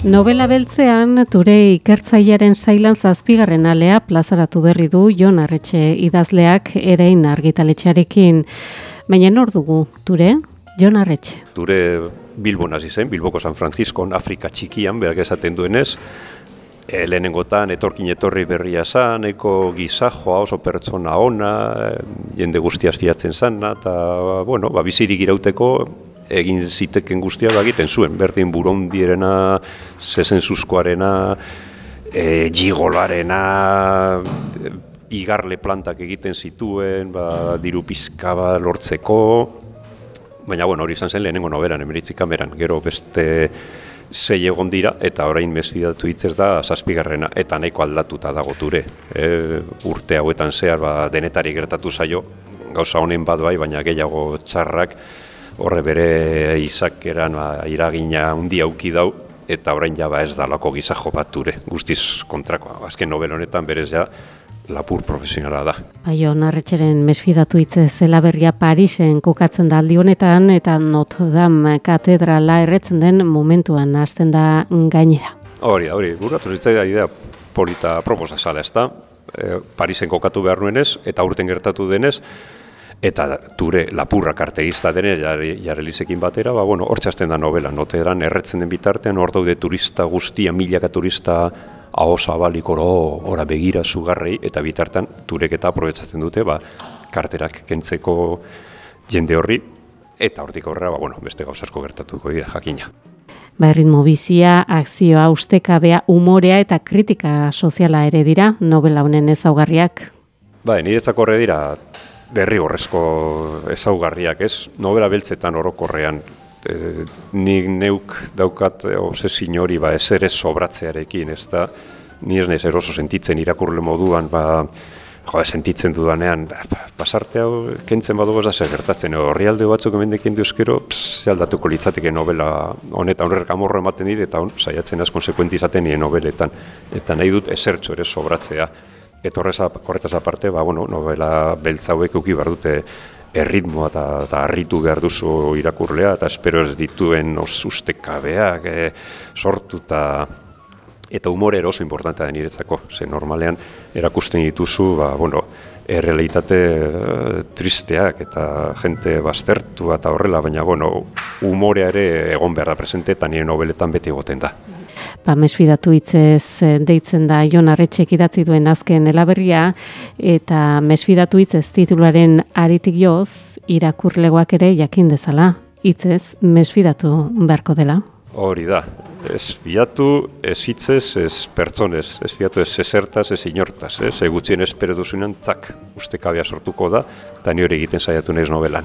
Novela beltzean, ture ikertzailearen sailan zazpigarren alea plazaratu berri du Jon Arretxe idazleak erein argitaletxearekin. Baina nor dugu, ture? Jon Arretxe. Ture Bilbon hasi zen, Bilboko San Francisco, Afrika txikian, berak esaten duenez, e, lehenengotan etorkin etorri berria zan, eko gizajoa oso pertsona ona, e, jende guztiaz fiatzen zan, eta, bueno, ba, bizirik irauteko egin ziteken guztia da egiten zuen, berdin burondierena, zezen zuzkoarena, e, gigolarena, igarle plantak egiten zituen, ba, diru pizka ba, lortzeko, baina bueno, hori izan zen lehenengo noberan, emeritzi kameran, gero beste zei egon dira, eta orain mesfidatu hitzez da zazpigarrena, eta nahiko aldatuta dago ture. E, urte hauetan zehar ba, denetari gertatu zaio, gauza honen bat bai, baina gehiago txarrak, horre bere izakeran ba, iragina handi auki dau, eta orain jaba ez dalako gizajo bat ture, guztiz kontrakoa. Azken nobel honetan berez ja, lapur profesionala da. Baio, narretxeren mesfidatu hitze zela berria Parisen kokatzen da aldi honetan, eta Notre Dame katedrala erretzen den momentuan hasten da gainera. Hori, hori, burratu zitzai idea polita proposa zala, ez da? E, Parisen kokatu behar nuenez, eta urten gertatu denez, eta ture lapurra karterista dene jarrelizekin batera, ba, bueno, hor da novela, noteran erretzen den bitartean, hor daude turista guztia, milaka turista aho zabalik oro ora begira sugarrei, eta bitartan turek eta aprobetsatzen dute, ba, karterak kentzeko jende horri, eta hortik horrela, ba, bueno, beste gauzasko gertatuko dira jakina. Ba, ritmo bizia, akzioa, ustekabea, umorea eta kritika soziala ere dira, novela honen ezaugarriak. Ba, niretzako horre dira, berri horrezko ezaugarriak ez, nobela beltzetan orokorrean e, nik neuk daukat obsesin hori ba, ez sobratzearekin, ez da, ni ez nahiz eroso sentitzen irakurle moduan, ba, jo, sentitzen dudanean, ba, pasarte hau kentzen badugu ez da gertatzen, horri alde batzuk emendekin duzkero, ze aldatuko litzateke novela honetan horrek amorro ematen dit, eta on, saiatzen az konsekuenti izaten nire nobeletan, eta nahi dut esertxo ere sobratzea. Eta horretaz aparte, ba, bueno, novela beltzauek uki behar dute erritmoa eta, eta arritu behar duzu irakurlea, eta espero ez dituen ustekabeak e, sortu eta eta humore oso importantea da niretzako, ze normalean erakusten dituzu, ba, bueno, errealitate e, tristeak eta jente baztertu eta horrela, baina bueno, humorea ere egon behar da presente eta nire nobeletan beti egoten da ba, mesfidatu hitzez eh, deitzen da Jon Arretxek idatzi duen azken elaberria, eta mesfidatu hitzez titularen aritik joz, irakurlegoak ere jakin dezala, hitzez mesfidatu beharko dela. Hori da, ez fiatu, ez hitzez, ez pertsonez, ez fiatu, ez esertaz, ez inortaz, ez? Egutxien espero duzunean, tzak, uste sortuko da, eta ni hori egiten saiatu nahiz novelan.